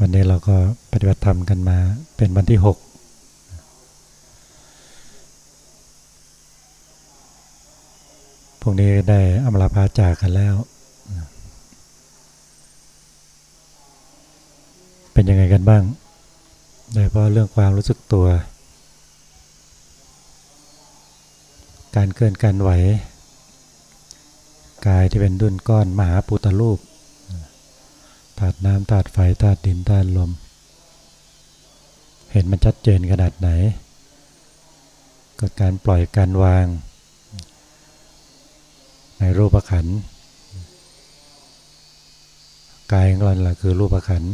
วันนี้เราก็ปฏิบัติธรรมกันมาเป็นวันที่หกพวกนี้ได้อมลาพาจากกันแล้ว เป็นยังไงกันบ้าง โดยเฉพาะเรื่องความรู้สึกตัว การเคลื่อนการไหว กายที่เป็นดุนก้อนมหาปุตตรูป ธาตุน้ำธาตุไฟธาตุดินธาตุลม เห็นมันชัดเจนขนาดไหน ก็การปล่อยการวาง ในรูปขันกายของเราแหละคือรูปขัน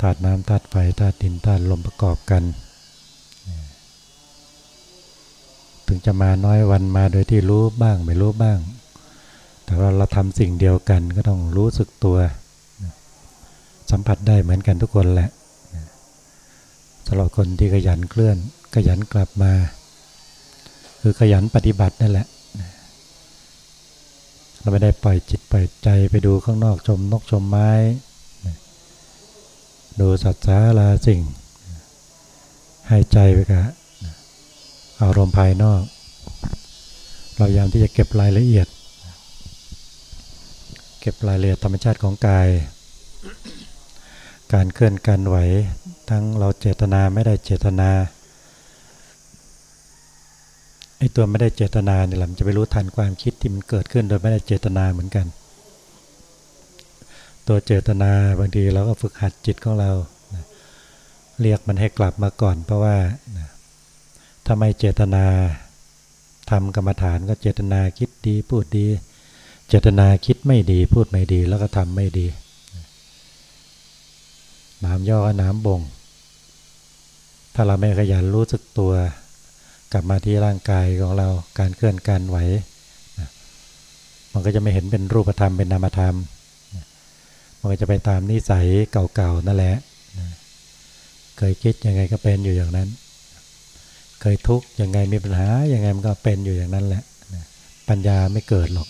ธาตุน้ำธาตุไฟธาตุดินธาตุลมประกอบกัน ถึงจะมาน้อยวันมาโดยที่รู้บ้างไม่รู้บ้าง แต่ว่าเราทำสิ่งเดียวกันก็ต้องรู้สึกตัว สัมผัสได้เหมือนกันทุกคนแหละสำหรับคนที่ขยันเคลื่อน ขยันกลับมา คือขยันปฏิบัตินั่นแหละ เราไม่ได้ปล่อยจิตปล่อยใจไปดูข้างนอกชมนกชมไม้ ดูสัตว์สาราสิ่ง ให้ใจไปกับอารมณ์ภายนอก เราพยายามที่จะเก็บรายละเอียด เก็บรายละเอียดธรรมชาติของกาย การเคลื่อนการไหว ทั้งเราเจตนาไม่ได้เจตนาไอ้ตัวไม่ได้เจตนาเนี่ยแหละมันจะไปรู้ทันความคิดที่มันเกิดขึ้นโดยไม่ได้เจตนาเหมือนกัน ตัวเจตนาบางทีเราก็ฝึกหัดจิตของเราเรียกมันให้กลับมาก่อน เพราะว่าถ้าไม่เจตนาทำกรรมฐานก็เจตนาคิดดีพูดดี เจตนาคิดไม่ดีพูดไม่ดีแล้วก็ทำไม่ดีน้ำย่อน้ำบ่ง ถ้าเราไม่ขยันรู้สึกตัว กลับมาที่ร่างกายของเราการเคลื่อนการไหว มันก็จะไม่เห็นเป็นรูปธรรมเป็นนามธรรม มันก็จะไปตามนิสัยเก่าๆนั่นแหละ เคยคิดยังไงก็เป็นอยู่อย่างนั้น เคยทุกข์ยังไงมีปัญหายังไงมันก็เป็นอยู่อย่างนั้นแหละ ปัญญาไม่เกิดหรอก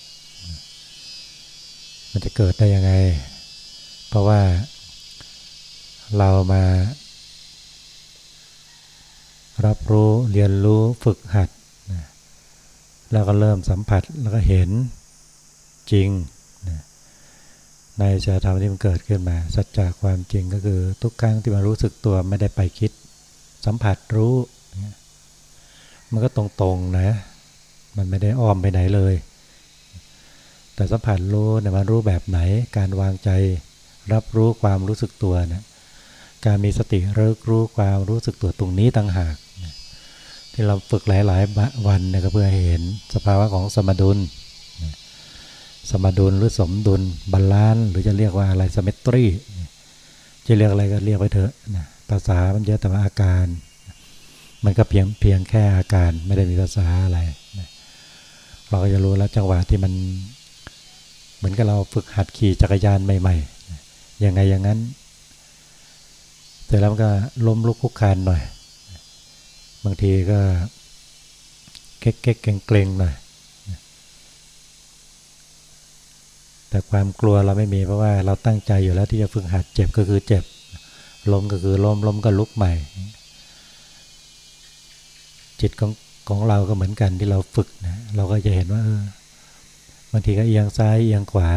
มันจะเกิดได้ยังไง เพราะว่าเรามา รับรู้เรียนรู้ฝึกหัด แล้วก็เริ่มสัมผัสแล้วก็เห็นจริง ในสธรรมที่มันเกิดขึ้นมา สัจจะความจริงก็คือทุกครั้งที่มารู้สึกตัวไม่ได้ไปคิด สัมผัสรู้ มันก็ตรงๆนะ มันไม่ได้อ้อมไปไหนเลย แต่สัมผัสรู้เนี่ยมันรู้แบบไหน การวางใจรับรู้ความรู้สึกตัวเนี่ยการมีสติเริกรู้ความรู้สึกตัวตรงนี้ต่างหากที่เราฝึกหลายๆวันเนี่ยก็เพื่อเห็นสภาวะของสมดุลสมดุลหรือสมดุล balance หรือจะเรียกว่าอะไรสมตรีจะเรียกอะไรก็เรียกไปเถอะภาษามันเยอะแต่ว่าอาการ มันก็เพียงเพียงแค่อาการไม่ได้มีภาษาอะไรเราก็จะรู้แล้วจังหวะที่มัน เหมือนกับเราฝึกหัดขี่จักรยานใหม่ๆยังไงอย่างนั้นเสร็จแล้วก็ล้มลุกคุกคานหน่อย บางทีก็เก๊กเก๊กเกรงหน่อย แต่ความกลัวเราไม่มีเพราะว่าเราตั้งใจอยู่แล้วที่จะฝึกหัดเจ็บก็คือเจ็บ ล้มก็คือล้มล้มก็ลุกใหม่ จิตของของเราก็เหมือนกันที่เราฝึกนะ เราก็จะเห็นว่าเออ บางทีก็เอียงซ้ายเอียงขวา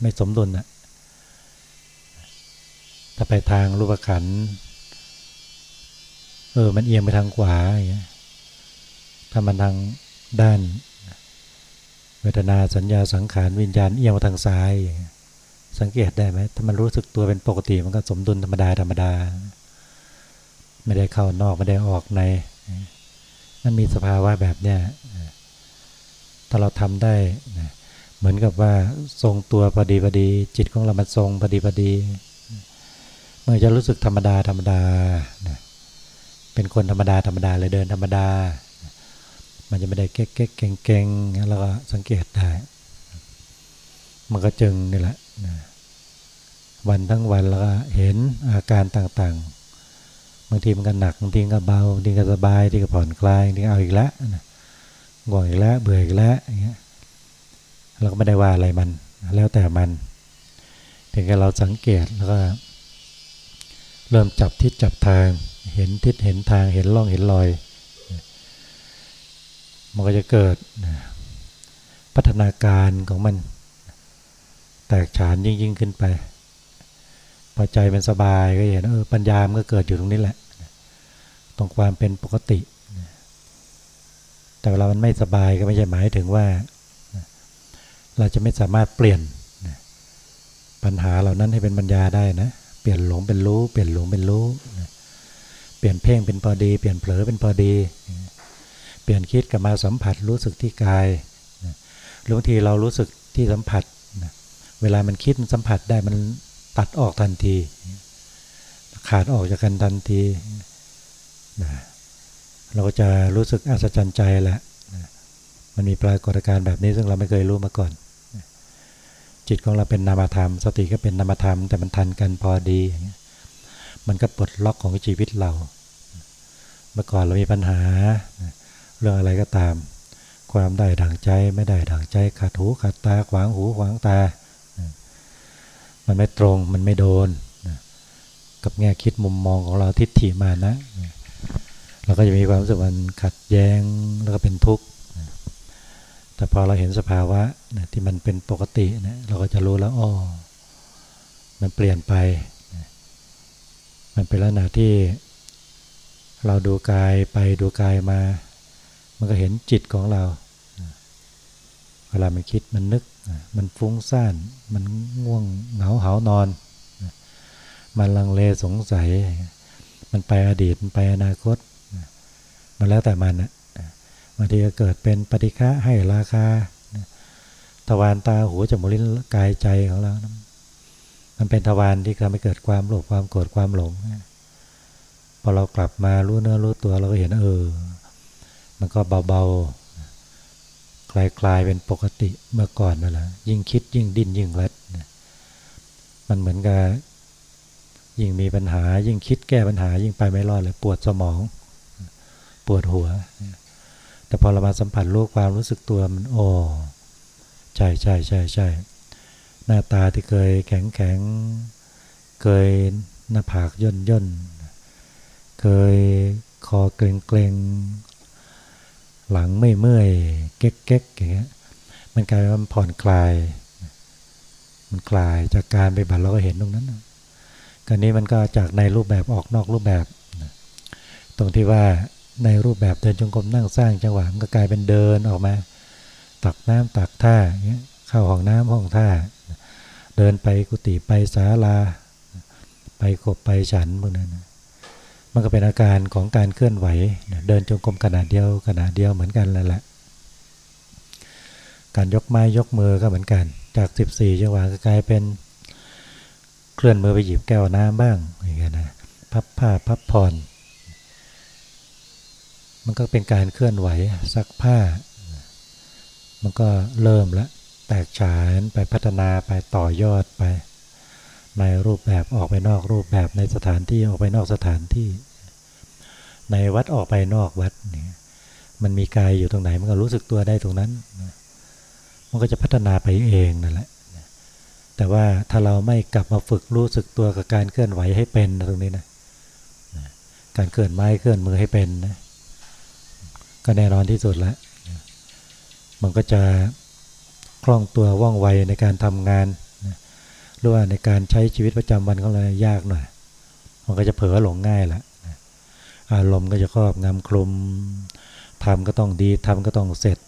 ไม่สมดุลนะถ้าไปทางรูปขันเออมันเอียงไปทางขวาอย่างเงี้ยถ้ามันทางด้านเวทนาสัญญาสังขารวิญญาณเอียงมาทางซ้าย สังเกตได้ไหมถ้ามันรู้สึกตัวเป็นปกติมันก็สมดุลธรรมดาธรรมดา ไม่ได้เข้านอกไม่ได้ออกใน มันมีสภาวะแบบเนี้ยถ้าเราทำได้นะ เหมือนกับว่าทรงตัวพอดีพอดี จิตของเรามันทรงพอดีพอดีเมื่อจะรู้สึกธรรมดาธรรมดาเป็นคนธรรมดาธรรมดาเลยเดินธรรมดา มันจะไม่ได้เก๊กเก๊กเก่งเก่งแล้วก็สังเกตได้มันก็จึงนี่แหละนะวันทั้งวันแล้วก็เห็นอาการต่างๆบางทีมันก็หนักบางทีก็เบาบางทีก็สบายบางทีก็ผ่อนคลายบางทีเอาอีกแล้วง่วงอีกแล้วเบื่ออีกแล้วอย่างเงี้ย เราก็ไม่ได้ว่าอะไรมัน แล้วแต่มันพียงแค่เราสังเกตแล้วก็เริ่มจับทิศจับทาง เห็นทิศเห็นทางเห็นร่องเห็นรอย มันก็จะเกิดพัฒนาการของมัน แตกฉานยิ่งยิ่งขึ้นไป พอใจเป็นสบายก็เห็นเออปัญญามันก็เกิดอยู่ตรงนี้แหละ ตรงความเป็นปกติ แต่เวลามันไม่สบายก็ไม่ใช่หมายถึงว่า เราจะไม่สามารถเปลี่ยนปัญหาเหล่านั้นให้เป็นปัญญาได้นะ เปลี่ยนหลงเป็นรู้ เปลี่ยนหลงเป็นรู้ เปลี่ยนเพ่งเป็นพอดี เปลี่ยนเผลอเป็นพอดี เปลี่ยนคิดกลับมาสัมผัสรู้สึกที่กายหรือบางทีเรารู้สึกที่สัมผัส เวลามันคิดมันสัมผัสได้มันตัดออกทันที ขาดออกจากกันทันที เราก็จะรู้สึกอัศจรรย์ใจแหละ มันมีปรากฏการณ์แบบนี้ซึ่งเราไม่เคยรู้มาก่อน จิตของเราเป็นนามธรรม สติก็เป็นนามธรรม แต่มันทันกันพอดีมันก็ปลดล็อกของชีวิตเรา เมื่อก่อนเรามีปัญหา เรื่องอะไรก็ตาม ความได้ดั่งใจไม่ได้ดั่งใจขาดหูขาดตาขวางหูขวางตา มันไม่ตรงมันไม่โดน กับแง่คิดมุมมองของเราทิฏฐิมานะ เราก็จะมีความรู้สึกมันขัดแย้งแล้วก็เป็นทุกข์ แต่พอเราเห็นสภาวะนะที่มันเป็นปกตินะเราก็จะรู้แล้วอ๋อมันเปลี่ยนไปนะมันเป็นลักษณะที่ เราดูกายไปดูกายมา มันก็เห็นจิตของเราเวลามันคิดมันนึกมันฟุ้งซ่าน มันง่วงเหงาเหานอนมันลังเลสงสัย มันไปอดีตมันไปอนาคตมันแล้วแต่มันนะ บางทีก็เกิดเป็นปฏิฆะให้ราคาทวารตาหูจมูกลิ้นกายใจของเรา มันเป็นทวารที่ทำให้เกิดความโลภความโกรธความหลง พอเรากลับมารู้เนื้อรู้ตัวเราก็เห็นเออ มันก็เบาๆ คลายๆเป็นปกติเมื่อก่อนนั่นแหละยิ่งคิดยิ่งดิ้นยิ่งรัด มันเหมือนกับยิ่งมีปัญหายิ่งคิดแก้ปัญหายิ่งไปไม่รอดเลยปวดสมอง ปวดหัว แต่พอเรามาสัมผัสรู้ความรู้สึกตัวมันโอ้ใช่ใช่ใช่ใช่หน้าตาที่เคยแข็งแข็งเคยหน้าผากย่นย่นเคยคอเกรงเกรงหลังไม่เมื่อยเก๊กเก๊กอย่างเงี้ยมันกลายเป็นผ่อนคลาย มันคลายจากการไปบัตรเราก็เห็นตรงนั้นการนี้มันก็จากในรูปแบบออกนอกรูปแบบ ตรงที่ว่า ในรูปแบบเดินจงกรมนั่งสร้างจังหวะมันก็กลายเป็นเดินออกมา ตักน้ำตักท่าเงี้ยเข้าห้องน้ำห้องท่า เดินไปกุฏิไปศาลา ไปขบไปฉันพวกนั้นมันก็เป็นอาการของการเคลื่อนไหว เดินจงกรมขนาดเดียวขนาดเดียวเหมือนกันแล้วแหละการยกไม้ยกมือก็เหมือนกัน จาก 14 จังหวะก็กลายเป็นเคลื่อนมือไปหยิบแก้วน้ำบ้างอย่างเงี้ยนะพับผ้าพับผ่อน มันก็เป็นการเคลื่อนไหวซักผ้า มันก็เริ่มล้วแตกฉานไปพัฒนาไปต่อยอดไป ในรูปแบบออกไปนอกรูปแบบในสถานที่ออกไปนอกสถานที่ ในวัดออกไปนอกวัดเนี่ยมันมีกายอยู่ตรงไหนมันก็รู้สึกตัวได้ตรงนั้น มันก็จะพัฒนาไปเองนั่นแหละแต่ว่าถ้าเราไม่กลับมาฝึกรู้สึกตัวกับการเคลื่อนไหวให้เป็นตรงนี้นะการเคลื่อนไม้เคลื่อนมือให้เป็นนะ ก็แน่นอนที่สุดแล้วมันก็จะคล่องตัวว่องไวในการทำงานหรือว่าในการใช้ชีวิตประจำวันของเรายากหน่อย มันก็จะเผลอหลงง่ายละอารมณ์ก็จะครอบงำคลุมทำก็ต้องดีทำก็ต้องเสร็จ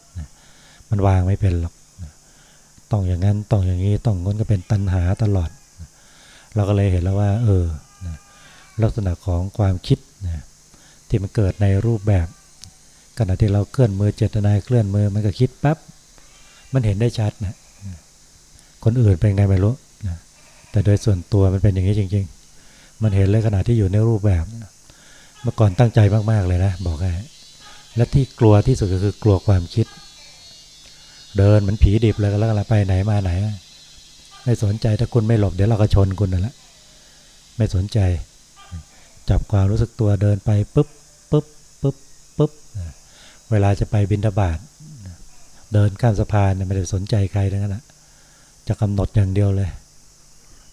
มันวางไม่เป็นหรอกต้องอย่างนั้นต้องอย่างนี้ต้องง้นก็เป็นตัณหาตลอด เราก็เลยเห็นแล้วว่า เออลักษณะของความคิดที่มันเกิดในรูปแบบ ขณะที่เราเคลื่อนมือเจตนาเคลื่อนมือมันก็คิดปั๊บมันเห็นได้ชัดนะคนอื่นเป็นไงไม่รู้นะแต่โดยส่วนตัวมันเป็นอย่างนี้จริง ๆ มันเห็นเลยขณะที่อยู่ในรูปแบบเมื่อก่อนตั้งใจมากๆเลยนะบอกให้และที่กลัวที่สุดก็คือกลัวความคิด เดินเหมือนผีดิบเลยแล้วอะไรไปไหนมาไหน ไม่สนใจถ้าคุณไม่หลบเดี๋ยวเราก็ชนคุณนั่นแหละไม่สนใจ จับความรู้สึกตัวเดินไปปุ๊บ เวลาจะไปบินทบาทเดินข้ามสะพานไม่ได้สนใจใครทั้งนั้นจะกำหนดอย่างเดียวเลย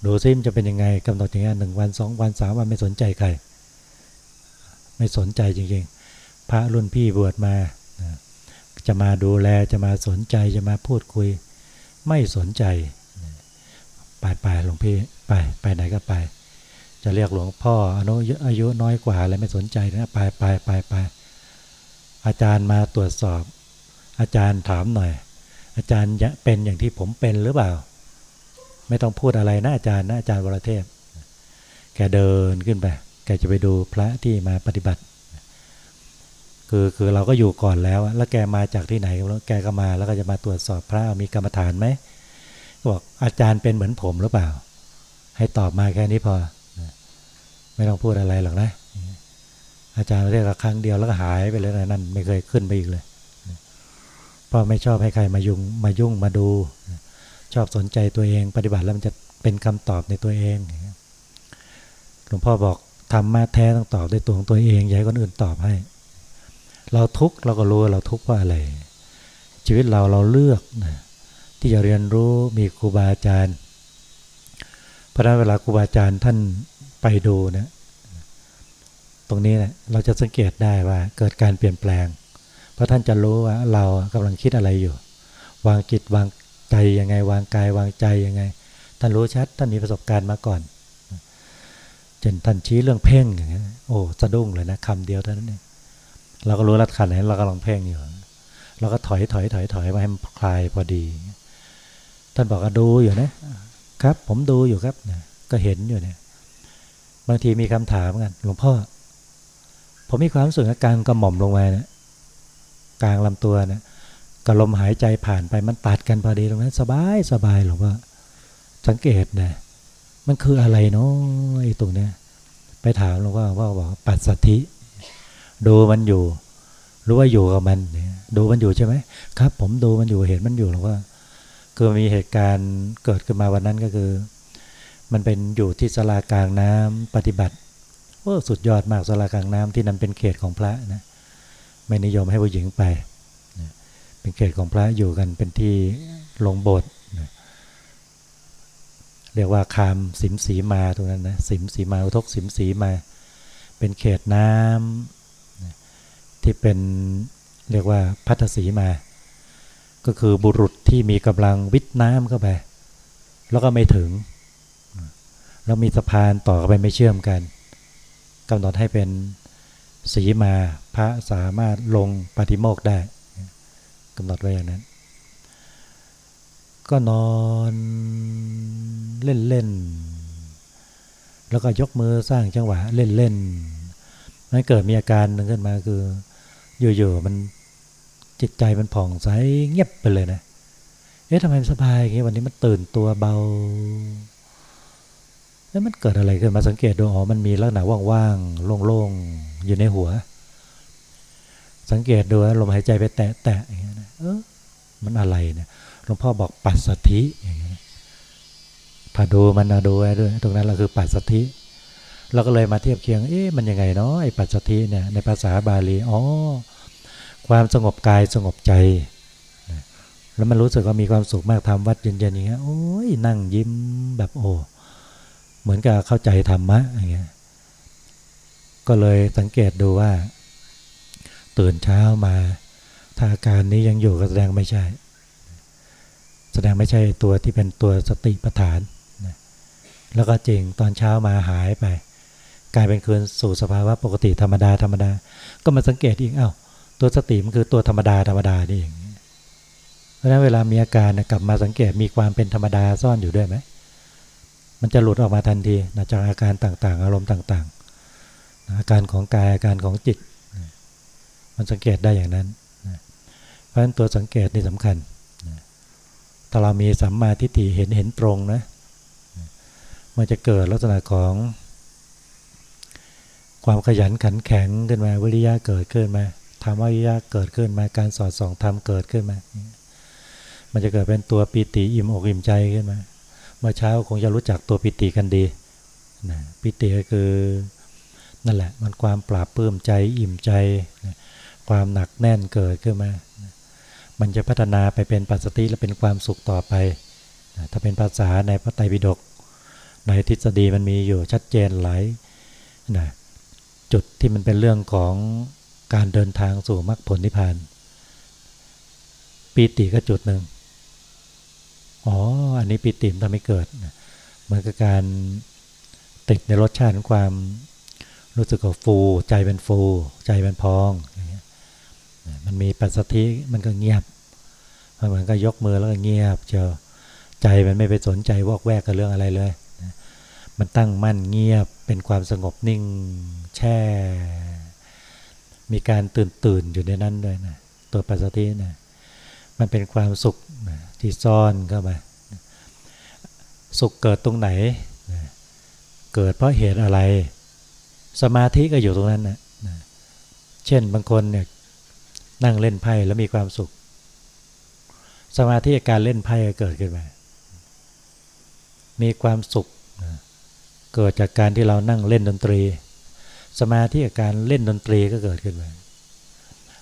ดูซิมจะเป็นยังไงกำหนดอย่างนี้หนึ่งวันสองวันสามวันไม่สนใจใคร ไม่สนใจจริงๆ พระรุ่นพี่บวชมา จะมาดูแลจะมาสนใจจะมาพูดคุย ไม่สนใจไปไปหลวงพี่ไปไปไหนก็ไป จะเรียกหลวงพ่ออนุอายุน้อยกว่าอะไรไม่สนใจนะไปไปไปไป อาจารย์มาตรวจสอบ อาจารย์ถามหน่อย อาจารย์เป็นอย่างที่ผมเป็นหรือเปล่า ไม่ต้องพูดอะไรนะอาจารย์นะอาจารย์วรเทพ แกเดินขึ้นไป แกจะไปดูพระที่มาปฏิบัติ คือคือเราก็อยู่ก่อนแล้ว แล้วแกมาจากที่ไหนแล้วแกก็มาแล้วก็จะมาตรวจสอบพระมีกรรมฐานไหมบอกอาจารย์เป็นเหมือนผมหรือเปล่า ให้ตอบมาแค่นี้พอ ไม่ต้องพูดอะไรหรอกนะ อาจารย์เรียกครั้งเดียวแล้วก็หายไปเลยนะนั่นไม่เคยขึ้นไปอีกเลยเพราะไม่ชอบให้ใครมายุ่งมายุ่งมาดู ชอบสนใจตัวเองปฏิบัติแล้วมันจะเป็นคำตอบในตัวเองหลวงพ่อบอกทำมาแท้ต้องตอบด้วยตัวของตัวเองอย่าให้คนอื่นตอบให้ เราทุกเราก็รู้เราทุกข์ว่าอะไร ชีวิตเราเราเลือกนะที่จะเรียนรู้มีครูบาอาจารย์ เพราะนั้นเวลาครูบาอาจารย์ท่านไปดูนะ ตรงนี้เนะเราจะสังเกตได้ว่าเกิดการเปลี่ยนแปลง เพราะท่านจะรู้ว่าเรากำลังคิดอะไรอยู่ วางจิตวางใจยังไง วางกายวางใจยังไง ท่านรู้ชัดท่านมีประสบการณ์มาก่อนเช่นท่านชี้เรื่องเพ่งอย่างนี้โอ้สะดุ้งเลยนะคำเดียวเท่านั้นเองเราก็รู้รัดขันไหนเรากำลังเพ่งอยู่เราก็ถอยถอยถอยถอยมาให้มันคลายพอดี ท่านบอกว่าดูอยู่นะครับ ผมดูอยู่ครับก็เห็นอยู่เนี่ยบางทีมีคำถามกันหลวงพ่อ ผมมีความรู้สึกการกระหม่อมลงมาเนี่ยกลางลำตัวเนี่ยกระลมหายใจผ่านไปมันตัดกันพอดีตรงนั้น สบายสบายหรอว่า สังเกตนะมันคืออะไรเนาะไอ้ตรงเนี้ยไปถามหลวงพ่อว่าบอกปัสสัทธิดูมันอยู่ รู้ว่าอยู่กับมันเนี่ยดูมันอยู่ใช่ไหมครับ ผมดูมันอยู่เห็นมันอยู่หรอว่าคือมีเหตุการณ์เกิดขึ้นมาวันนั้นก็คือ มันเป็นอยู่ที่สลากลางน้ำปฏิบัติ โอ้สุดยอดมากสลากลางน้ำที่นั่นเป็นเขตของพระนะไม่นิยมให้ผู้หญิงไปเป็นเขตของพระอยู่กันเป็นที่ลงโบสถ์เรียกว่าคามสิมสีมาตรงนั้นนะสิมสีมาอุทกสิมสีมา เป็นเขตน้ำที่เป็นเรียกว่าพัทสีมา ก็คือบุรุษที่มีกำลังวิทน้ำเข้าไป แล้วก็ไม่ถึง แล้วมีสะพานต่อไปไม่เชื่อมกัน กำหนดให้เป็นสีมาพระสามารถลงปฏิโมกได้กำหนดไว้อย่างนั้น ก็นอนเล่นเล่นแล้วก็ยกมือสร้างจังหวะเล่นเล่นมันเกิดมีอาการหนึ่งขึ้นมาคืออยู่ๆมันจิตใจมันผ่องใสเงียบไปเลยนะ เอ๊ะทำไมสบายอย่างนี้วันนี้มันตื่นตัวเบา แล้วมันเกิดอะไรขึ้นมาสังเกตดูอ๋อมันมีลักษณะว่างๆโล่งๆอยู่ในหัว สังเกตดูลมหายใจไปแตะๆอย่างเงี้ยเออมันอะไรเนี่ยหลวงพ่อบอกปัสสธิอย่างเงี้ยพาดูมันนะดูไว้ด้วยตรงนั้นเราคือปัสสธิเราก็เลยมาเทียบเคียง เอ๊ะ มันยังไงเนาะ ไอ้ปัสสธิเนี่ย ในภาษาบาลี อ๋อ ความสงบกายสงบใจ แล้วมันรู้สึกว่ามีความสุขมากทำวัดเย็นๆอย่างเงี้ย โอ้ย นั่งยิ้มแบบโอ้ เหมือนกับเข้าใจธรรมะอย่างเงี้ยก็เลยสังเกตดูว่า ตื่นเช้ามาถ้าอาการนี้ยังอยู่ก็แสดงไม่ใช่ แสดงไม่ใช่ตัวที่เป็นตัวสติปัฏฐานแล้วก็จริงตอนเช้ามาหายไป กลายเป็นคืนสู่สภาวะปกติธรรมดาธรรมดา ก็มาสังเกตอีกเอา้าตัวสติมันคือตัวธรรมดาธรรมดานี่เองเพราะฉะนั้นเวลามีอาการกลับมาสังเกตมีความเป็นธรรมดาซ่อนอยู่ด้วยไหม มันจะหลุดออกมาทันทีจากอาการต่างๆ อารมณ์ต่างๆอาการของกายอาการของจิตมันสังเกตได้อย่างนั้นเพราะฉะนั้นตัวสังเกตนี่สำคัญถ้าเรามีสัมมาทิฏฐิเห็นเห็นตรงนะมันจะเกิดลักษณะของ ความขยันขันแข็งขึ้นมาวิริยะเกิดขึ้นมาธรรมวิริยะเกิดขึ้นมาการสอดส่องธรรมเกิดขึ้นมา มันจะเกิดเป็นตัวปิติอิ่มอกอิ่มใจขึ้นมา มื่อเช้าคงจะรู้จักตัวปิติกันดีนะปิติก็คือนั่นแหละมันความปราบปลื้มใจอิ่มใจนะความหนักแน่นเกิดขึ้นมามันจะพัฒนาไปเป็นปัสสติและเป็นความสุขต่อไปนะถ้าเป็นภาษาในพระไตรปิฎกในทฤษฎีมันมีอยู่ชัดเจนหลายนะจุดที่มันเป็นเรื่องของการเดินทางสู่มรรคผลนิพพานปีติก็จุดหนึ่ง อ๋อ อันนี้ปีติมทำให้เกิดเหมือนกับการติดในรสชาติของความรู้สึกว่าฟู ใจเป็นฟู ใจเป็นพองมันมีปัสสธิมันก็เงียบมันเหมือนก็ยกมือแล้วก็เงียบเจอใจมันไม่ไปสนใจวอกแวกกับเรื่องอะไรเลยมันตั้งมั่นเงียบเป็นความสงบนิ่งแช่ มีการตื่นตื่นอยู่ในนั้นด้วยนะตัวปัสสธินะ มันเป็นความสุขที่ซ่อนเข้ามาสุขเกิดตรงไหน เกิดเพราะเหตุอะไร สมาธิก็อยู่ตรงนั้นนะเช่นบางคนเนี่ยนั่งเล่นไพ่แล้วมีความสุข สมาธิการเล่นไพ่ก็เกิดขึ้นมา มีความสุข เกิดจากการที่เรานั่งเล่นดนตรี สมาธิการเล่นดนตรีก็เกิดขึ้นมา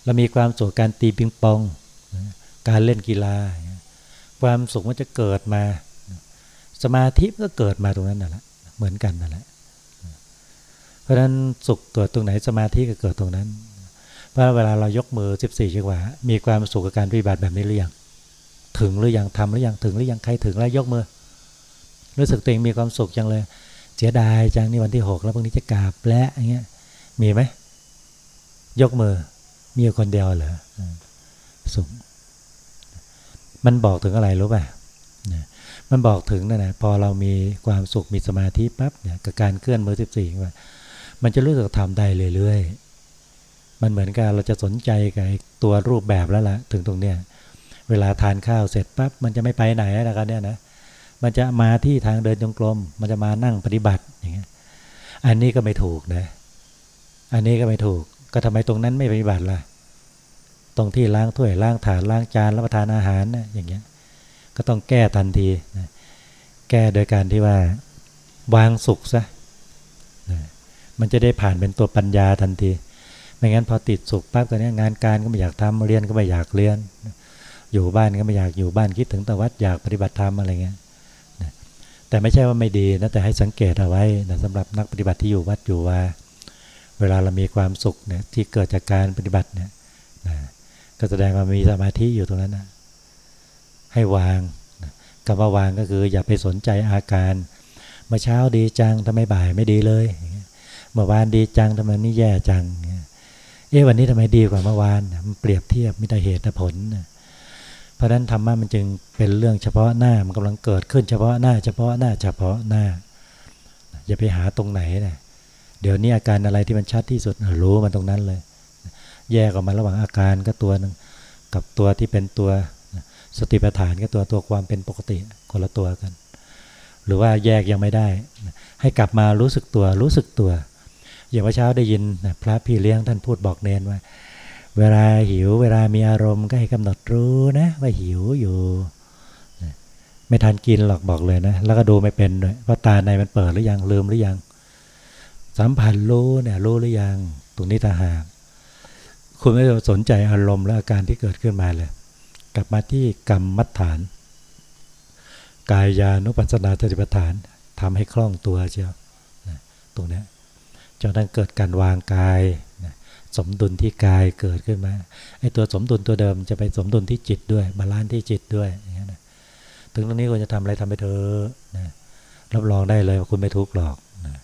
เรามีความสุขการตีปิงปอง การเล่นกีฬา ความสุขมันจะเกิดมา สมาธิก็เกิดมาตรงนั้นนั่นแหละเหมือนกันนั่นแหละเพราะฉะนั้นสุขเกิดตรงไหนสมาธิก็เกิดตรงนั้นเพราะเวลาเรายกมือ 14จังหวะมีความสุขกับการปฏิบัติแบบนี้หรือยังถึงหรือยังทำหรือยังถึงหรือยังใครถึงแล้วยกมือ รู้สึกตัวเองมีความสุขจังเลยเสียดายจังนี่วันที่หกแล้วพรุ่งนี้จะกราบและอย่างเงี้ยมีไหมยกมือมีคนเดียวเหรอสุข มันบอกถึงอะไรรู้ป่ะมันบอกถึงนะนะพอเรามีความสุขมีสมาธิปั๊บเนี่ยกับการเคลื่อนมือสิบสี่ว่ามันจะรู้สึกทำได้เรื่อยๆมันเหมือนกับเราจะสนใจกับตัวรูปแบบแล้วล่ะถึงตรงเนี้ยเวลาทานข้าวเสร็จปั๊บมันจะไม่ไปไหนนะครับเนี่ยนะมันจะมาที่ทางเดินจงกรม มันจะมานั่งปฏิบัติอย่างเงี้ยอันนี้ก็ไม่ถูกนะ อันนี้ก็ไม่ถูก ก็ทำไมตรงนั้นไม่ปฏิบัติล่ะ ตรงที่ล้างถ้วยล้างถาดล้างจานรับประทานอาหารนะอย่างเงี้ยก็ต้องแก้ทันทีนะแก้โดยการที่ว่าวางสุขซะนะมันจะได้ผ่านเป็นตัวปัญญาทันที ไม่งั้นพอติดสุขปั๊บตอนนี้งานการก็ไม่อยากทำเรียนก็ไม่อยากเรียน อยู่บ้านก็ไม่อยากอยู่บ้านคิดถึงแต่วัดอยากปฏิบัติธรรมอะไรเงี้ยแต่ไม่ใช่ว่าไม่ดีนะแต่ให้สังเกตเอาไว้นะสำหรับนักปฏิบัติที่อยู่วัดอยู่ว่า เวลาเรามีความสุขเนี่ยที่เกิดจากการปฏิบัติเนี่ยนะ ก็แสดงว่ามีสมาธิอยู่ตรงนั้นนะให้วางคำว่าวางก็คืออย่าไปสนใจอาการเมื่อเช้าดีจังทำไมบ่ายไม่ดีเลยเมื่อวานดีจังทำไมนี่แย่จังเอ๊ะวันนี้ทำไมดีกว่าเมื่อวานมันเปรียบเทียบมีแต่เหตุผล เพราะฉะนั้นธรรมะมันจึงเป็นเรื่องเฉพาะหน้ามันกำลังเกิดขึ้นเฉพาะหน้า เฉพาะหน้าเฉพาะหน้า อย่าไปหาตรงไหนนะเดี๋ยวนี้อาการอะไรที่มันชัดที่สุดรู้มันตรงนั้นเลย แยกออกมาระหว่างอาการก็ตัวหนึ่งกับตัวที่เป็นตัวสติปัฏฐานก็ตัวตัวความเป็นปกติคนละตัวกัน หรือว่าแยกยังไม่ได้ ให้กลับมารู้สึกตัวรู้สึกตัว อย่างว่าเช้าได้ยินพระพี่เลี้ยงท่านพูดบอกเนนว่า เวลาหิว เวลามีอารมณ์ก็ให้กำหนดรู้นะว่าหิวอยู่ ไม่ทันกินหรอกบอกเลยนะ แล้วก็ดูไม่เป็นด้วยว่าตาในมันเปิดหรือยังลืมหรือยัง สัมผัสรู้เนี่ยรู้หรือยังตรงนี้ตาหาก คุณไม่สนใจอารมณ์และอาการที่เกิดขึ้นมาเลย กลับมาที่กรรมมัฏฐาน กายานุปัสสนาสติปัฏฐานทำให้คล่องตัวเชียวตรงนี้จนนั้นเกิดการวางกายสมดุลที่กายเกิดขึ้นมาไอ้ตัวสมดุลตัวเดิมจะไปสมดุลที่จิตด้วย balance ที่จิตด้วยอย่างนี้นะถึงตรงนี้คุณจะทำอะไรทำไปเถอะนะรับรองได้เลยว่าคุณไม่ทุกข์หรอกนะ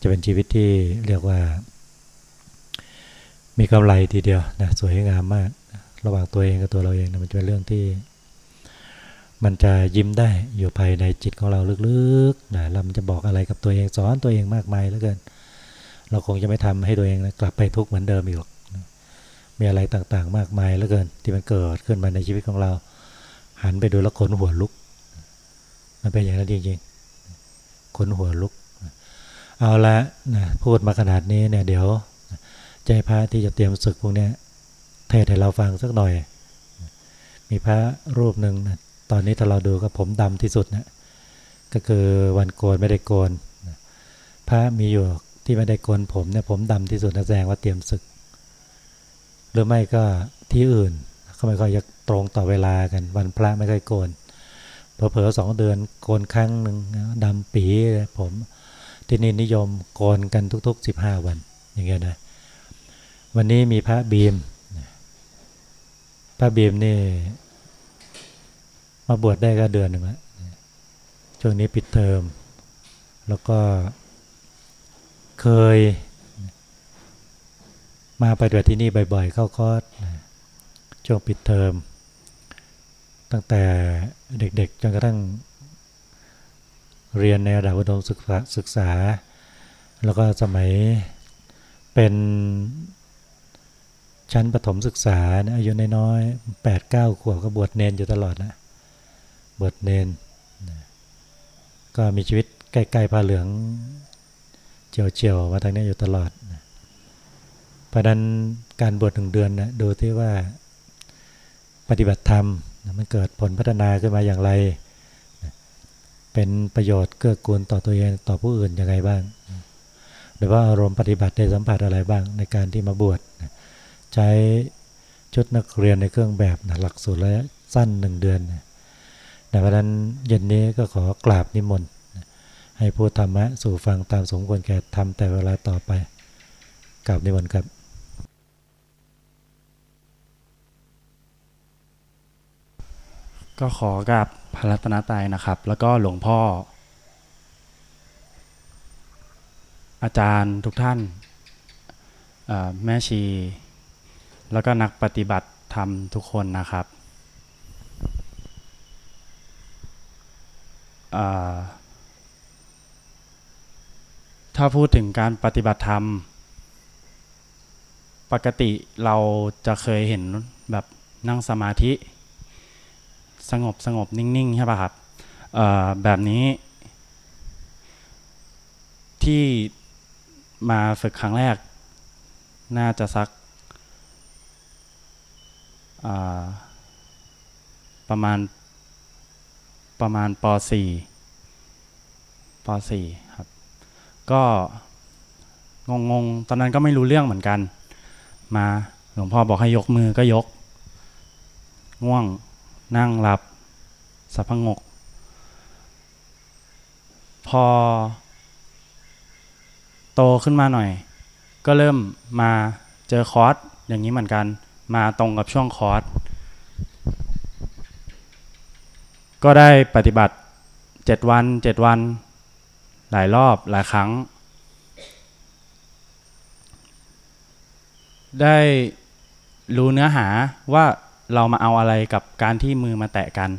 จะเป็นชีวิตที่เรียกว่า มีกำไรทีเดียวนะสวยงามมาก ระหว่างตัวเองกับตัวเราเองนะมันจะเป็นเรื่องที่ มันจะยิ้มได้อยู่ภายในจิตของเราลึกๆนะเรามันจะบอกอะไรกับตัวเองสอนตัวเองมากมายเหลือเกิน เราคงจะไม่ทำให้ตัวเองนะกลับไปทุกข์เหมือนเดิมอีกหรอกมีอะไรต่างๆ มากมายเหลือเกิน ที่มันเกิดขึ้นมาในชีวิตของเรา หันไปดูแล้วขนหัวลุก มันเป็นอย่างนั้นจริงๆขนหัวลุก เอาละนะพูดมาขนาดนี้เนี่ยเดี๋ยว ใจพระที่จะเตรียมศึกพวกนี้เทศให้เราฟังสักหน่อย มีพระรูปหนึ่งนะตอนนี้ถ้าเราดูก็ผมดำที่สุดนะก็คือวันโกนไม่ได้โกนพระมีอยู่ที่ไม่ได้โกนผมเนี่ยผมดำที่สุดนะแสดงว่าเตรียมศึก หรือไม่ก็ที่อื่นเขาไม่ค่อยจะตรงต่อเวลากัน วันพระไม่ค่อยโกนพเผลอๆสองเดือนโกนครั้งหนึ่งดำปีผมที่นี่นิยมโกนกันทุก ๆ 15 วันอย่างเงี้ยนะ วันนี้มีพระบีม พระบีมนี่ มาบวชได้ก็เดือนหนึ่งแล้วช่วงนี้ปิดเทอม แล้วก็เคย มาไปฏิบัติที่นี่บ่อยๆ เข้าคอร์สช่วงปิดเทอม ตั้งแต่เด็กๆ จนกระทั่งเรียนในระดับอุดมศึกษาศึกษาแล้วก็สมัยเป็น ชั้นประถมศึกษานะอายุน้อยๆแปดเก้าขวบก็บวชเนนอยู่ตลอดนะบวชเนนนะก็มีชีวิตใกล้ๆผ้าเหลืองเจียวๆมาทางนี้อยู่ตลอดนะเพราะนั้นการบวชหนึ่งเดือนนะดูที่ว่าปฏิบัติธรรมนะมันเกิดผลพัฒนาขึ้นมาอย่างไรนะเป็นประโยชน์เกื้อกูลต่อตัวเองต่อผู้อื่นยังไงบ้างหรือว่าอารมณ์ปฏิบัติได้สัมผัสอะไรบ้างในการที่มาบวชนะ ใช้ชุดนักเรียนในเครื่องแบบนะหลักสูตรระยะสั้นหนึ่งเดือนนะแต่เพราะนั้นเย็นนี้ก็ขอกราบนิมนต์ให้พูดธรรมะสู่ฟังตามสมควรแก่ทำแต่เวลาต่อไปกราบนิมนต์ครับก็ขอกับพระรัตนตรัยนะครับ แล้วก็หลวงพ่อ อาจารย์ทุกท่านแม่ชี แล้วก็นักปฏิบัติธรรมทุกคนนะครับ ถ้าพูดถึงการปฏิบัติธรรม ปกติเราจะเคยเห็นแบบนั่งสมาธิ สงบสงบนิ่ง ๆ ใช่ป่ะครับแบบนี้ที่มาฝึกครั้งแรก น่าจะสัก ประมาณประมาณป .4 ป .4 ครับ ก็งงๆตอนนั้นก็ไม่รู้เรื่องเหมือนกัน มาหลวงพ่อบอกให้ยกมือก็ยก ง่วงนั่งหลับสับพงก พอ โตขึ้นมาหน่อย ก็เริ่มมาเจอคอร์สอย่างนี้เหมือนกัน มาตรงกับช่วงคอร์สก็ได้ปฏิบัติเจ็ดวันเจ็ดวัน หลายรอบหลายครั้ง ได้รู้เนื้อหาว่าเรามาเอาอะไรกับการที่มือมาแตะกัน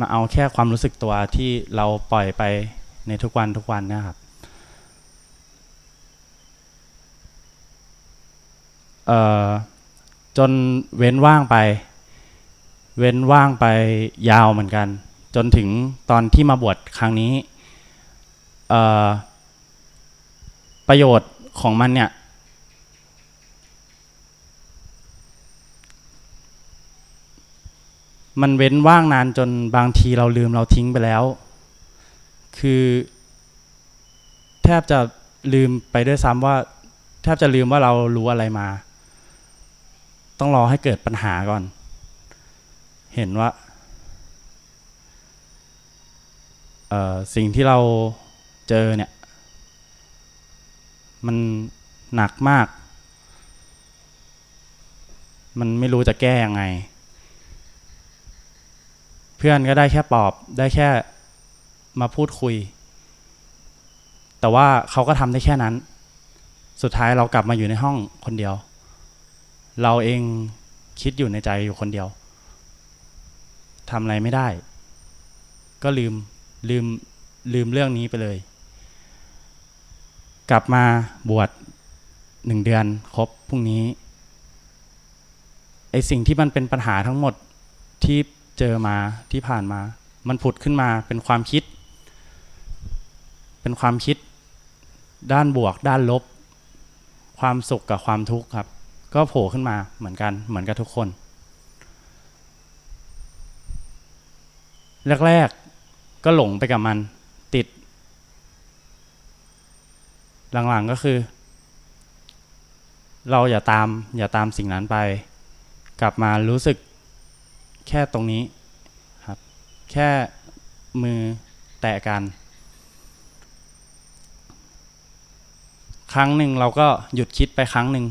มาเอาแค่ความรู้สึกตัวที่เราปล่อยไปในทุกวันทุกวันนะครับ เอ่อ จนเว้นว่างไป เว้นว่างไปยาวเหมือนกัน จนถึงตอนที่มาบวชครั้งนี้เอ่อประโยชน์ของมันเนี่ย มันเว้นว่างนานจนบางทีเราลืมเราทิ้งไปแล้ว คือ แทบจะลืมไปด้วยซ้ำว่า แทบจะลืมว่าเรารู้อะไรมา ต้องรอให้เกิดปัญหาก่อน เห็นว่าสิ่งที่เราเจอเนี่ย มันหนักมาก มันไม่รู้จะแก้ยังไง เพื่อนก็ได้แค่ปลอบได้แค่มาพูดคุย แต่ว่าเขาก็ทำได้แค่นั้น สุดท้ายเรากลับมาอยู่ในห้องคนเดียว เราเองคิดอยู่ในใจอยู่คนเดียวทำอะไรไม่ได้ ก็ลืมลืมลืมเรื่องนี้ไปเลย กลับมาบวชหนึ่งเดือนครบพรุ่งนี้ไอสิ่งที่มันเป็นปัญหาทั้งหมดที่เจอมาที่ผ่านมา มันผุดขึ้นมาเป็นความคิด เป็นความคิด ด้านบวก ด้านลบ ความสุขกับความทุกข์ครับ ก็โผล่ขึ้นมาเหมือนกันเหมือนกับทุกคน แรกๆก็หลงไปกับมันติด หลังๆก็คือ เราอย่าตามอย่าตามสิ่งนั้นไป กลับมารู้สึกแค่ตรงนี้ใแค่มือแตะกัน ครั้งหนึ่งเราก็หยุดคิดไปครั้งหนึ่ง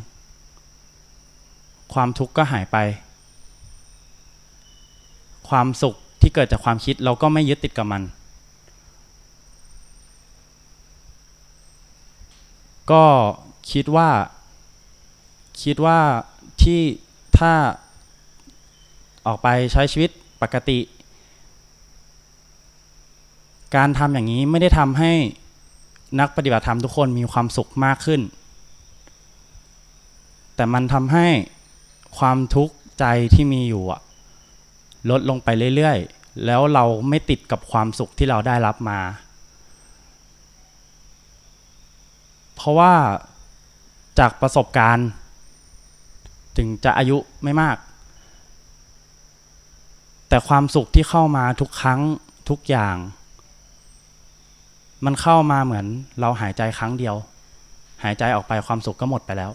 ความทุกข์ก็หายไป ความสุขที่เกิดจากความคิดเราก็ไม่ยึดติดกับมัน ก็คิดว่า คิดว่าที่ถ้าออกไปใช้ชีวิตปกติ การทำอย่างนี้ไม่ได้ทำให้นักปฏิบัติธรรมทุกคนมีความสุขมากขึ้น แต่มันทำให้ ความทุกข์ใจที่มีอยู่อะลดลงไปเรื่อยๆ แล้วเราไม่ติดกับความสุขที่เราได้รับมา เพราะว่าจากประสบการณ์ ถึงจะอายุไม่มาก แต่ความสุขที่เข้ามาทุกครั้งทุกอย่าง มันเข้ามาเหมือนเราหายใจครั้งเดียว หายใจออกไปความสุขก็หมดไปแล้ว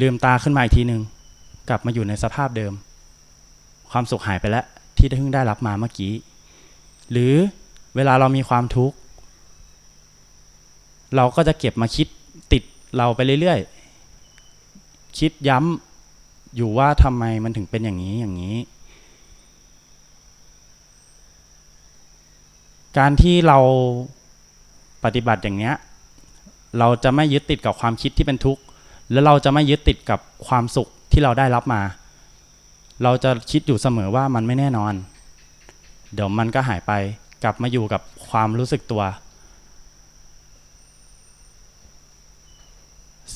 ลืมตาขึ้นมาอีกทีหนึ่งกลับมาอยู่ในสภาพเดิม ความสุขหายไปแล้วที่ได้เพิ่งได้รับมาเมื่อกี้ หรือเวลาเรามีความทุกข์ เราก็จะเก็บมาคิดติดเราไปเรื่อยๆ คิดย้ำอยู่ว่าทำไมมันถึงเป็นอย่างนี้อย่างนี้ การที่เราปฏิบัติอย่างเนี้ยเราจะไม่ยึดติดกับความคิดที่เป็นทุกข์ แล้วเราจะไม่ยึดติดกับความสุขที่เราได้รับมา เราจะคิดอยู่เสมอว่ามันไม่แน่นอน เดี๋ยวมันก็หายไปกลับมาอยู่กับความรู้สึกตัว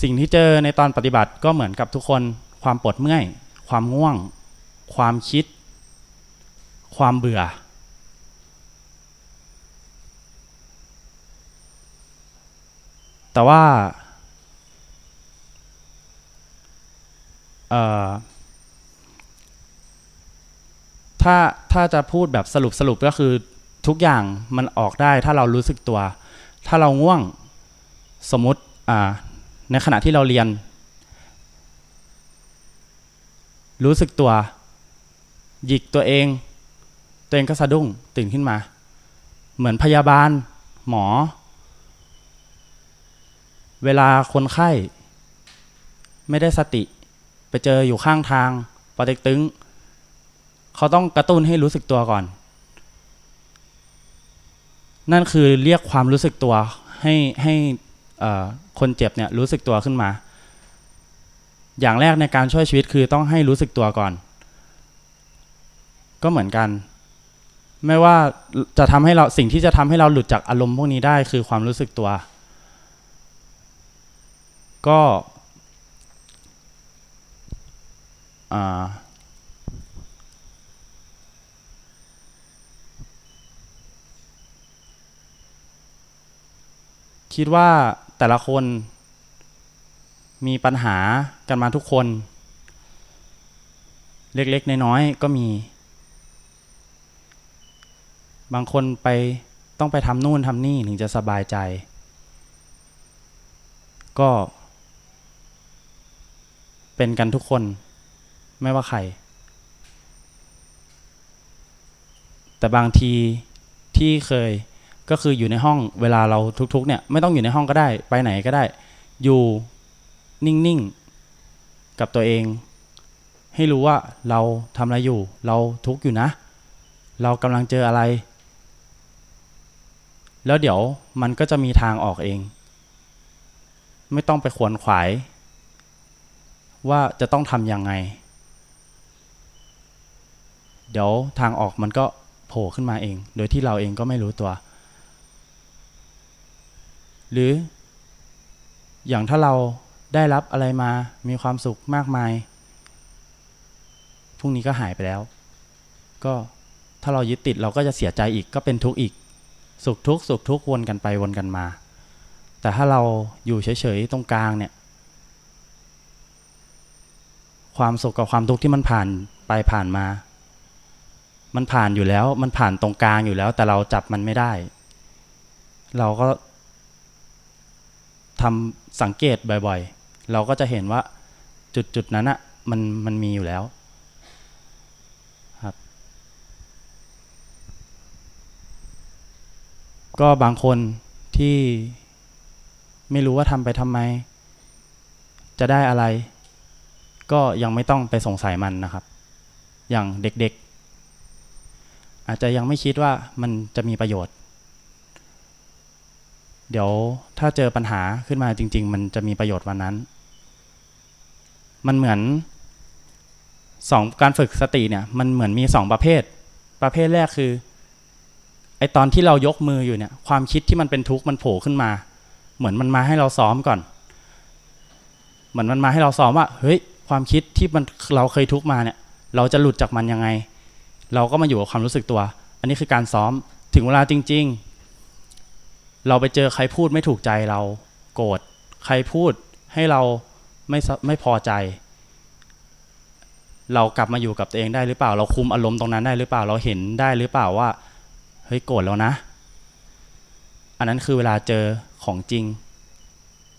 สิ่งที่เจอในตอนปฏิบัติก็เหมือนกับทุกคนความปวดเมื่อย ความง่วง ความคิด ความเบื่อ แต่ว่าเอ่อ ถ้าถ้าจะพูดแบบสรุปสรุปก็คือทุกอย่างมันออกได้ถ้าเรารู้สึกตัว ถ้าเราง่วงสมมติอ่าในขณะที่เราเรียน รู้สึกตัว หยิกตัวเอง ตัวเองก็สะดุ้งตื่นขึ้นมา เหมือนพยาบาล หมอ เวลาคนไข้ ไม่ได้สติ ไปเจออยู่ข้างทางปอเต็กตึงเขาต้องกระตุ้นให้รู้สึกตัวก่อน นั่นคือเรียกความรู้สึกตัวให้ให้คนเจ็บเนี่ยรู้สึกตัวขึ้นมา อย่างแรกในการช่วยชีวิตคือต้องให้รู้สึกตัวก่อน ก็เหมือนกัน ไม่ว่าจะทำให้เราสิ่งที่จะทำให้เราหลุดจากอารมณ์พวกนี้ได้คือความรู้สึกตัว ก็ คิดว่าแต่ละคนมีปัญหากันมาทุกคน เล็กๆ น้อยๆ ก็มี บางคนไปต้องไปทำนู่นทำนี่ถึงจะสบายใจ ก็เป็นกันทุกคน ไม่ว่าใคร แต่บางทีที่เคยก็คืออยู่ในห้องเวลาเราทุกๆ เนี่ย ไม่ต้องอยู่ในห้องก็ได้ ไปไหนก็ได้ อยู่นิ่งๆ กับตัวเอง ให้รู้ว่าเราทำอะไรอยู่ เราทุกข์อยู่นะ เรากำลังเจออะไร แล้วเดี๋ยวมันก็จะมีทางออกเอง ไม่ต้องไปขวนขวาย ว่าจะต้องทำยังไง เดี๋ยวทางออกมันก็โผล่ขึ้นมาเอง โดยที่เราเองก็ไม่รู้ตัว หรืออย่างถ้าเราได้รับอะไรมามีความสุขมากมายพรุ่งนี้ก็หายไปแล้ว ก็ถ้าเรายึดติดเราก็จะเสียใจอีกก็เป็นทุกข์อีก สุขทุกข์สุขทุกข์วนกันไปวนกันมา แต่ถ้าเราอยู่เฉยๆตรงกลางเนี่ย ความสุขกับความทุกข์ที่มันผ่านไปผ่านมา มันผ่านอยู่แล้ว มันผ่านตรงกลางอยู่แล้ว แต่เราจับมันไม่ได้ เราก็ทำสังเกตบ่อยๆ เราก็จะเห็นว่าจุดจุดนั้นอะมันมันมีอยู่แล้วครับ ก็บางคนที่ไม่รู้ว่าทำไปทำไม จะได้อะไร ก็ยังไม่ต้องไปสงสัยมันนะครับ อย่างเด็กๆ อาจจะยังไม่คิดว่ามันจะมีประโยชน์ เดี๋ยวถ้าเจอปัญหาขึ้นมาจริง ๆ มันจะมีประโยชน์วันนั้น มันเหมือนสองการฝึกสติเนี่ย มันเหมือนมีสองประเภท ประเภทแรกคือไอตอนที่เรายกมืออยู่เนี่ย ความคิดที่มันเป็นทุกข์มันโผล่ขึ้นมา เหมือนมันมาให้เราซ้อมก่อน เหมือนมันมาให้เราซ้อมว่า เฮ้ย ความคิดที่มันเราเคยทุกข์มาเนี่ย เราจะหลุดจากมันยังไง เราก็มาอยู่กับความรู้สึกตัว อันนี้คือการซ้อมถึงเวลาจริง ๆ เราไปเจอใครพูดไม่ถูกใจเราโกรธใครพูดให้เราไม่ไม่พอใจ เรากลับมาอยู่กับตัวเองได้หรือเปล่า เราคุมอารมณ์ตรงนั้นได้หรือเปล่าเราเห็นได้หรือเปล่าว่าเฮ้ยโกรธแล้วนะ อันนั้นคือเวลาเจอของจริง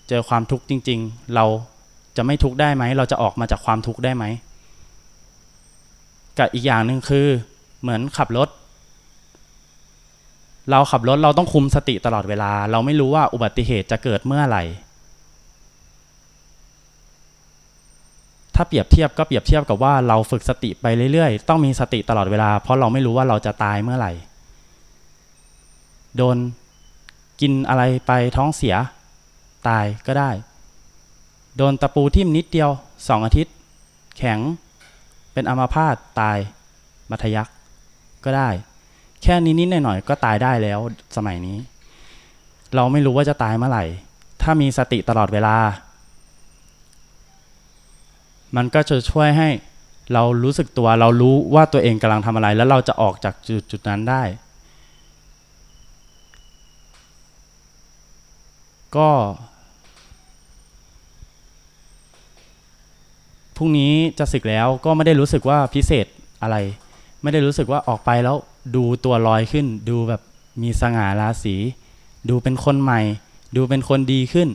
เจอความทุกข์จริง ๆ เราจะไม่ทุกข์ได้ไหม เราจะออกมาจากความทุกข์ได้ไหม กับอีกอย่างหนึ่งคือ เหมือนขับรถ เราขับรถเราต้องคุมสติตลอดเวลา เราไม่รู้ว่าอุบัติเหตุจะเกิดเมื่อไหร่ ถ้าเปรียบเทียบก็เปรียบเทียบกับว่าเราฝึกสติไปเรื่อยๆ ต้องมีสติตลอดเวลา เพราะเราไม่รู้ว่าเราจะตายเมื่อไหร่ โดนกินอะไรไปท้องเสีย ตายก็ได้ โดนตะปูทิ่มนิดเดียวสองอาทิตย์ แข็ง เป็นอัมาพาตตายมัธยักก็ได้ แค่นี้นิดหน่อยๆก็ตายได้แล้วสมัยนี้ เราไม่รู้ว่าจะตายเมื่อไหร่ ถ้ามีสติตลอดเวลา มันก็จะช่วยให้เรารู้สึกตัว เรารู้ว่าตัวเองกำลังทำอะไร แล้วเราจะออกจากจุดจุดนั้นได้ ก็ พรุ่งนี้จะศึกแล้วก็ไม่ได้รู้สึกว่าพิเศษอะไร ไม่ได้รู้สึกว่าออกไปแล้วดูตัวลอยขึ้น ดูแบบมีสง่าราศี ดูเป็นคนใหม่ ดูเป็นคนดีขึ้น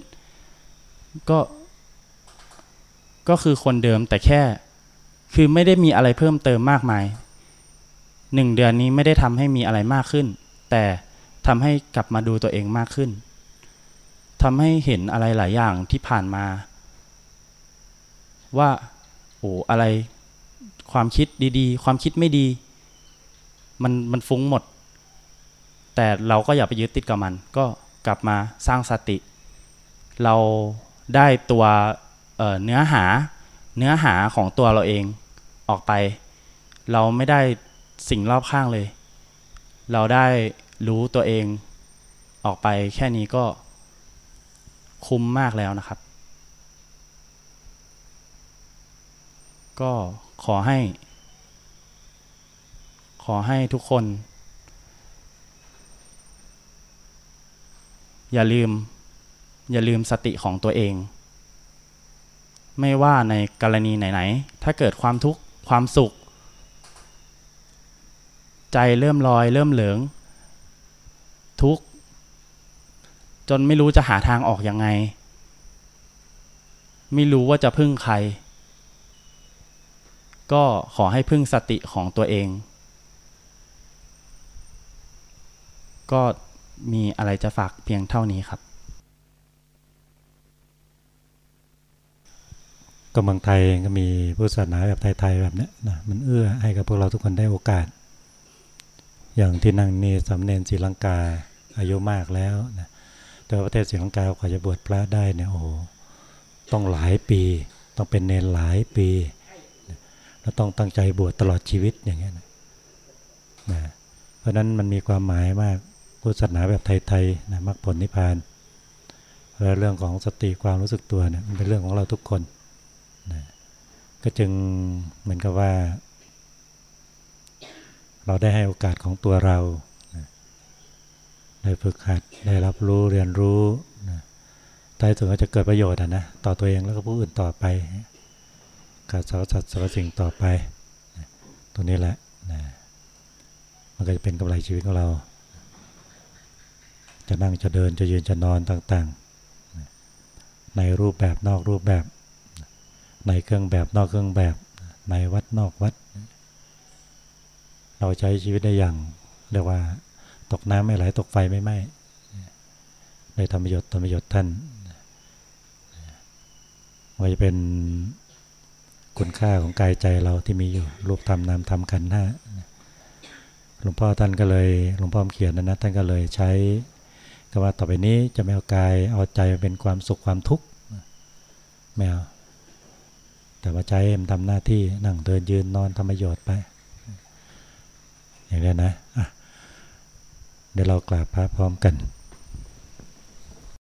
ก็ก็คือคนเดิมแต่แค่ คือไม่ได้มีอะไรเพิ่มเติมมากมายหนึ่งเดือนนี้ไม่ได้ทำให้มีอะไรมากขึ้น แต่ทำให้กลับมาดูตัวเองมากขึ้นทำให้เห็นอะไรหลายอย่างที่ผ่านมา ว่า อ้อะไรความคิดดีๆ ความคิดไม่ดี มันมันฟุ้งหมด แต่เราก็อย่าไปยึดติดกับมัน ก็กลับมาสร้างสติ เราได้ตัวเเนื้อหาเนื้อหาของตัวเราเองออกไป เราไม่ได้สิ่งรอบข้างเลย เราได้รู้ตัวเองออกไปแค่นี้ก็คุ้มมากแล้วนะครับ ก็ขอให้ ขอให้ทุกคน อย่าลืม อย่าลืมสติของตัวเอง ไม่ว่าในกรณีไหนๆ ถ้าเกิดความทุกข์ความสุข ใจเริ่มลอยเริ่มเหลือง ทุกข์ จนไม่รู้จะหาทางออกยังไง ไม่รู้ว่าจะพึ่งใคร ก็ขอให้พึ่งสติของตัวเอง ก็มีอะไรจะฝากเพียงเท่านี้ครับ ก็เมืองไทยก็มีพุทธศาสนาแบบไทยๆแบบเนี้ยนะมันเอื้อให้กับพวกเราทุกคนได้โอกาส อย่างที่นั่งนี่สำเนนศรีลังกาอายุมากแล้วนะแต่ประเทศศรีลังกากว่าจะบวชพระได้เนี่ยโอ้โหต้องหลายปี ต้องเป็นเนรหลายปี แล้วต้องตั้งใจบวชตลอดชีวิตอย่างเงี้ยนะนะเพราะนั้นมันมีความหมายมากพุทธศาสนาแบบไทยๆนะมรรคผลนิพพานแล้วเรื่องของสติความรู้สึกตัวเนี่ยมันเป็นเรื่องของเราทุกคนนะก็จึงเหมือนกับว่า เราได้ให้โอกาสของตัวเรานะได้ฝึกหัดได้รับรู้เรียนรู้นะท้ายสุดก็จะเกิดประโยชน์นะต่อตัวเองแล้วก็ผู้อื่นต่อไป กับสรรพสัตว์สรรพสิ่งต่อไปตรงนี้แหละนะมันก็จะเป็นกำไรชีวิตของเรา จะนั่งจะเดินจะยืนจะนอนต่างๆ ในรูปแบบนอกรูปแบบ ในเครื่องแบบนอกเครื่องแบบ ในวัดนอกวัด เราใช้ชีวิตได้อย่างเรียกว่า ตกน้ำไม่ไหลตกไฟไม่ไหม้ได้ทำประโยชน์ทำประโยชน์ท่านว่าจะเป็น คุณค่าของกายใจเราที่มีอยู่รูปธรรมนามธรรมขันธ์ห้าหลวงพ่อท่านก็เลยหลวงพ่อเขียนนะนะท่านก็เลยใช้คำว่าต่อไปนี้จะไม่เอากายเอาใจเป็นความสุขความทุกข์ไม่เอาแต่ว่าใจมันทำหน้าที่นั่งเดินยืนนอนทำประโยชน์ไป อย่างนี้นะะเดี๋ยวเรากราบพระพร้อมกัน